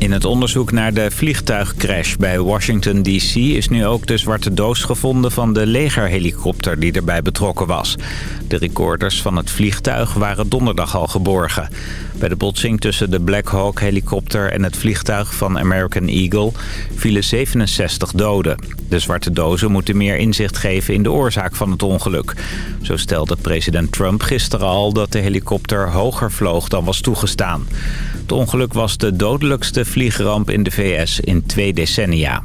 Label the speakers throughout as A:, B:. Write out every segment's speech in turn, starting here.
A: In het onderzoek naar de vliegtuigcrash bij Washington D.C. is nu ook de zwarte doos gevonden van de legerhelikopter die erbij betrokken was. De recorders van het vliegtuig waren donderdag al geborgen. Bij de botsing tussen de Black Hawk helikopter en het vliegtuig van American Eagle vielen 67 doden. De zwarte dozen moeten meer inzicht geven in de oorzaak van het ongeluk. Zo stelde president Trump gisteren al dat de helikopter hoger vloog dan was toegestaan. Het ongeluk was de dodelijkste vliegramp in de VS in twee decennia.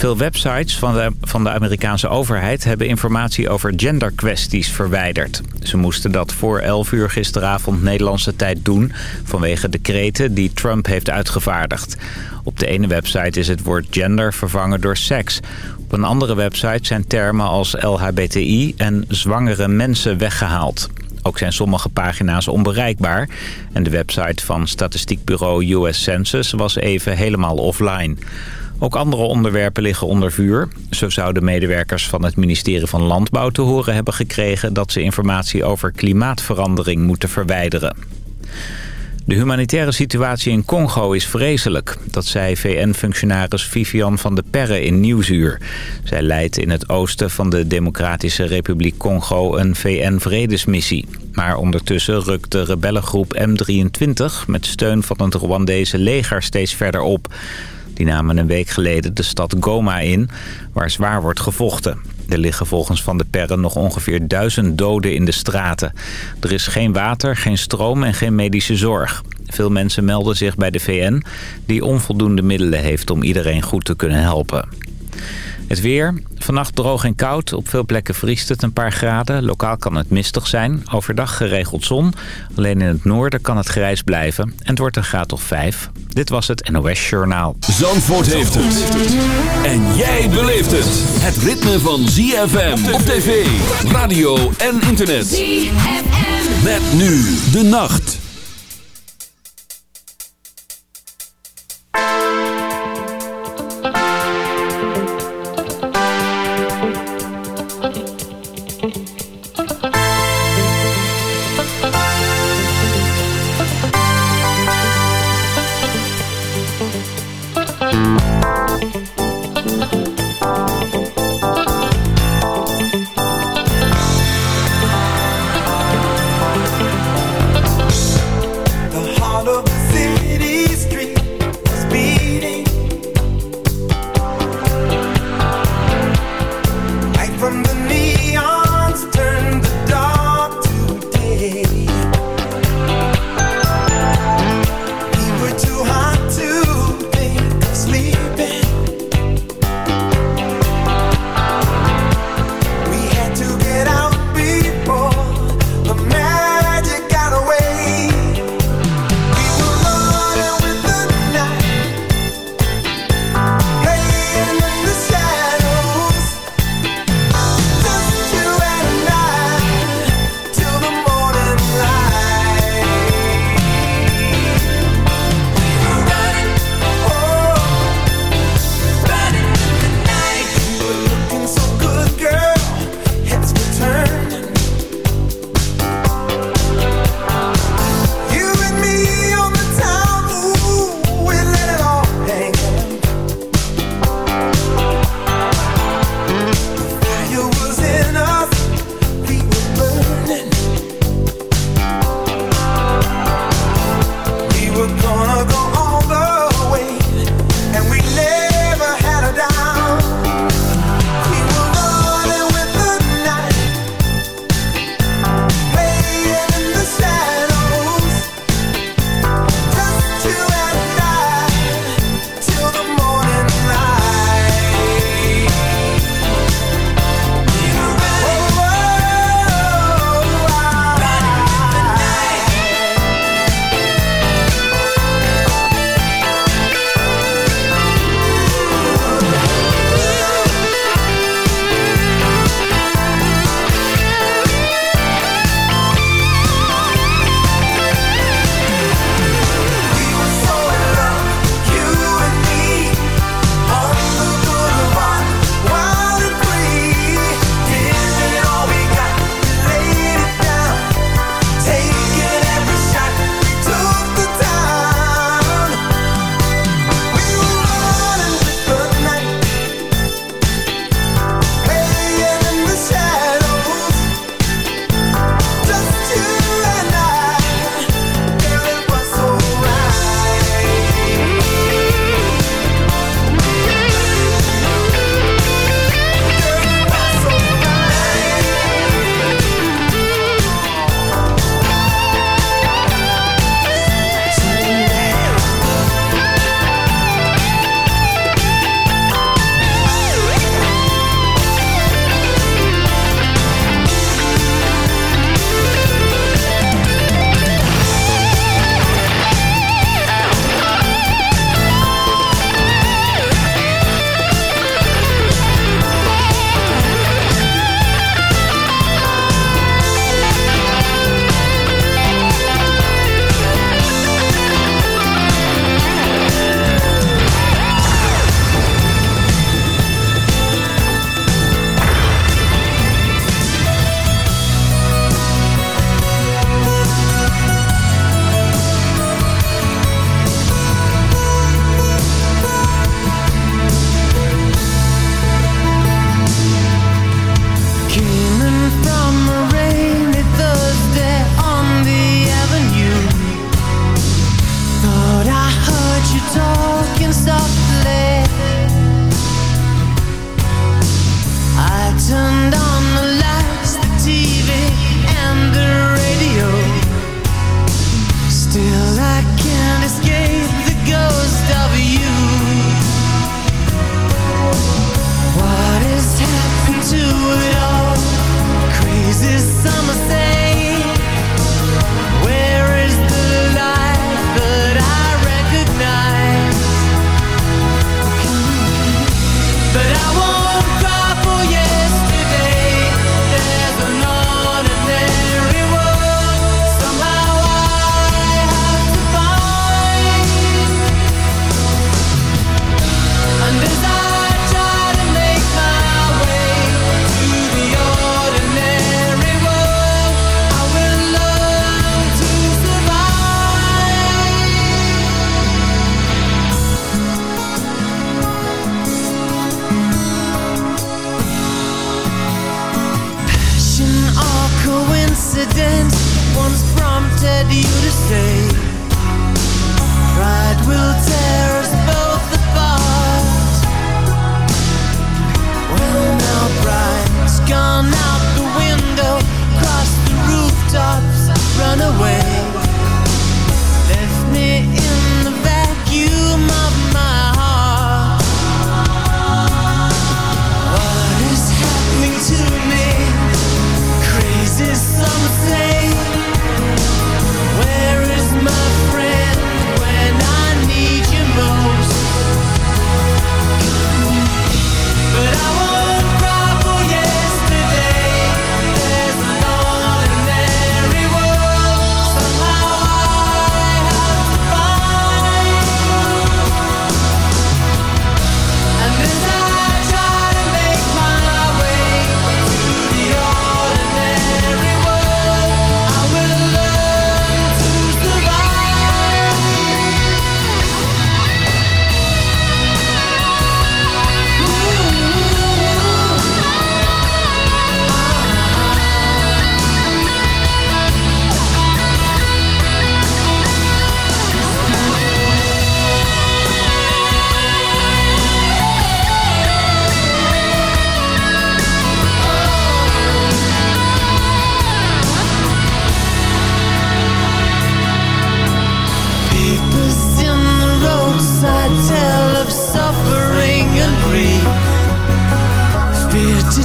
A: Veel websites van de, van de Amerikaanse overheid hebben informatie over genderkwesties verwijderd. Ze moesten dat voor 11 uur gisteravond Nederlandse tijd doen... vanwege de kreten die Trump heeft uitgevaardigd. Op de ene website is het woord gender vervangen door seks. Op een andere website zijn termen als LHBTI en zwangere mensen weggehaald. Ook zijn sommige pagina's onbereikbaar. En de website van statistiekbureau US Census was even helemaal offline. Ook andere onderwerpen liggen onder vuur. Zo zouden medewerkers van het ministerie van Landbouw te horen hebben gekregen... dat ze informatie over klimaatverandering moeten verwijderen. De humanitaire situatie in Congo is vreselijk. Dat zei VN-functionaris Vivian van de Perre in Nieuwsuur. Zij leidt in het oosten van de Democratische Republiek Congo een VN-vredesmissie. Maar ondertussen rukt de rebellengroep M23 met steun van het Rwandese leger steeds verder op. Die namen een week geleden de stad Goma in, waar zwaar wordt gevochten. Er liggen volgens Van de Perre nog ongeveer duizend doden in de straten. Er is geen water, geen stroom en geen medische zorg. Veel mensen melden zich bij de VN, die onvoldoende middelen heeft om iedereen goed te kunnen helpen. Het weer. Vannacht droog en koud. Op veel plekken vriest het een paar graden. Lokaal kan het mistig zijn. Overdag geregeld zon. Alleen in het noorden kan het grijs blijven. En het wordt een graad of vijf. Dit was het NOS Journaal.
B: Zandvoort heeft het. En jij beleeft het. Het ritme van ZFM op tv, radio en internet. ZFM. Met nu de nacht.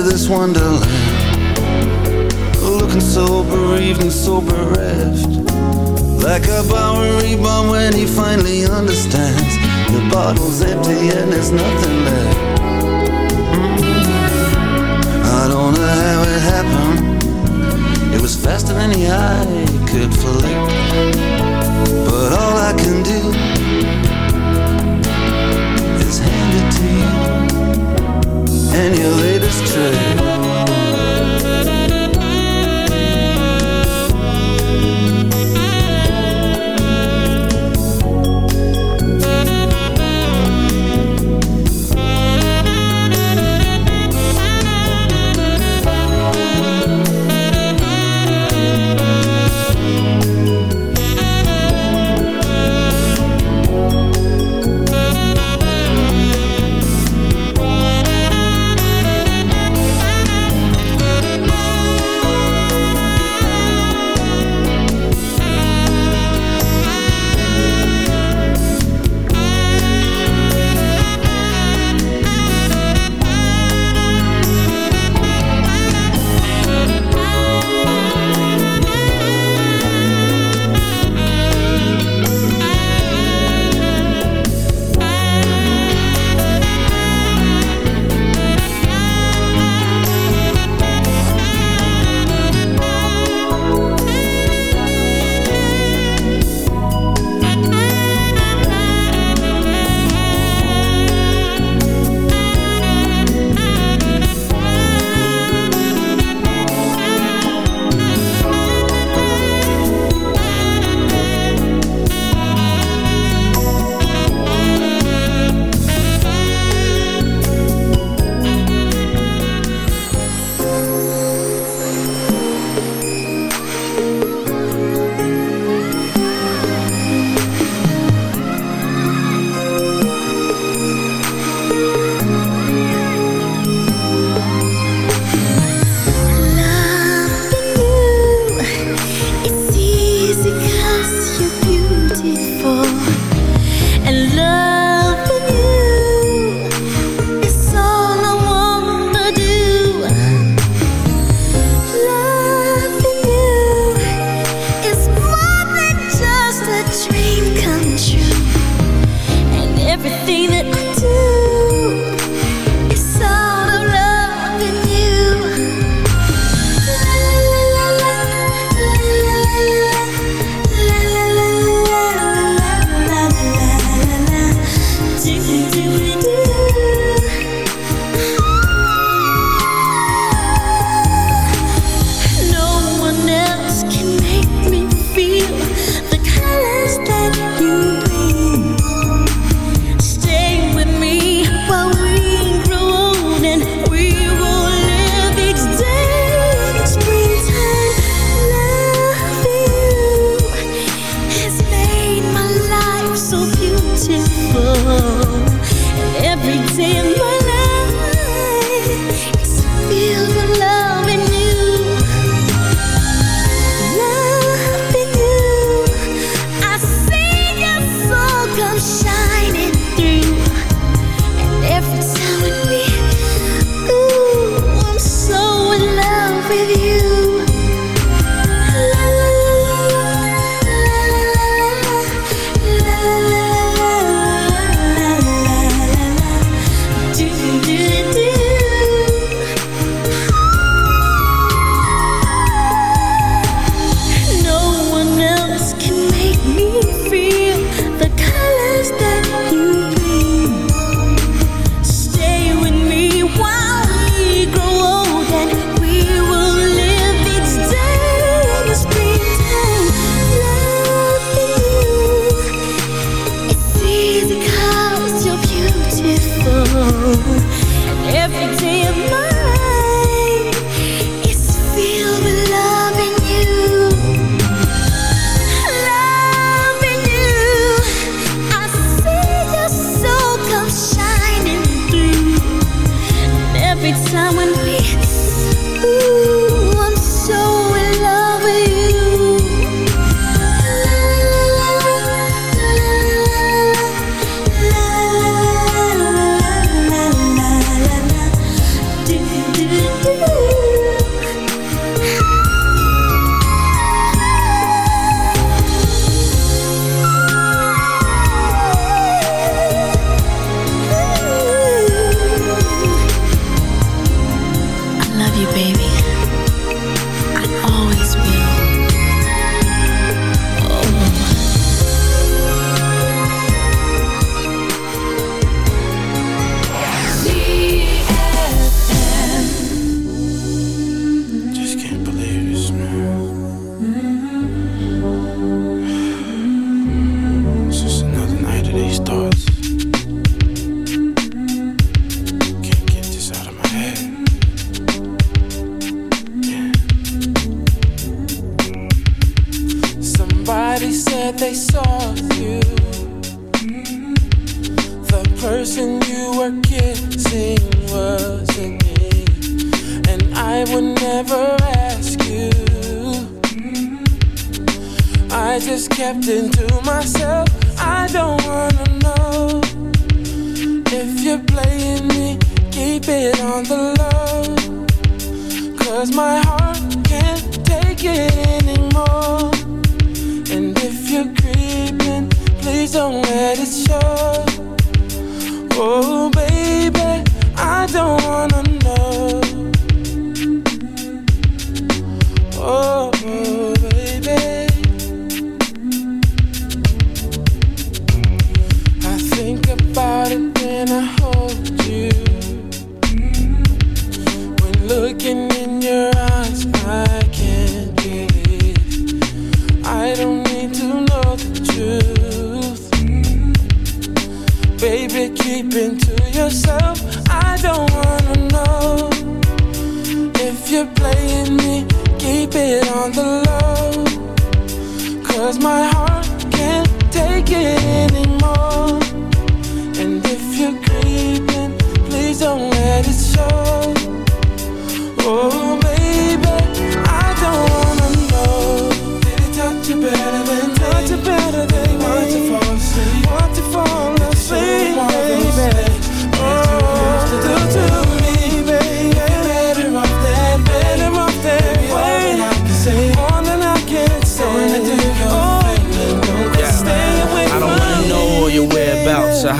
C: this wonderland. Looking so bereaved and so bereft. Like a Bowery bomb when he finally understands. The bottle's empty and there's nothing left. Mm-hmm. I don't know how it happened. It was faster than the eye could flick. But all I can
D: do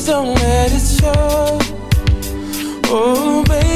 C: Please don't let it show. Oh, baby,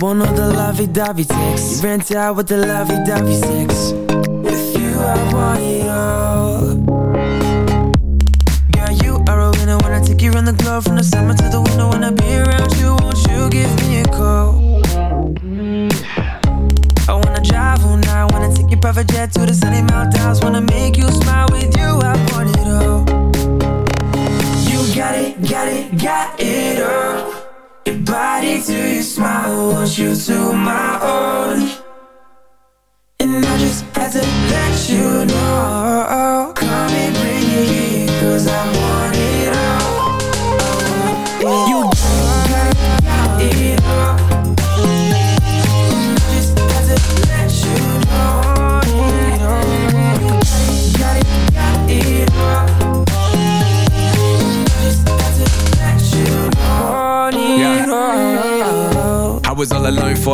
C: want all the lovey-dovey sex You rent out with the lovey-dovey sex With you I want it all. Girl, you are a winner. When I take you around the globe From the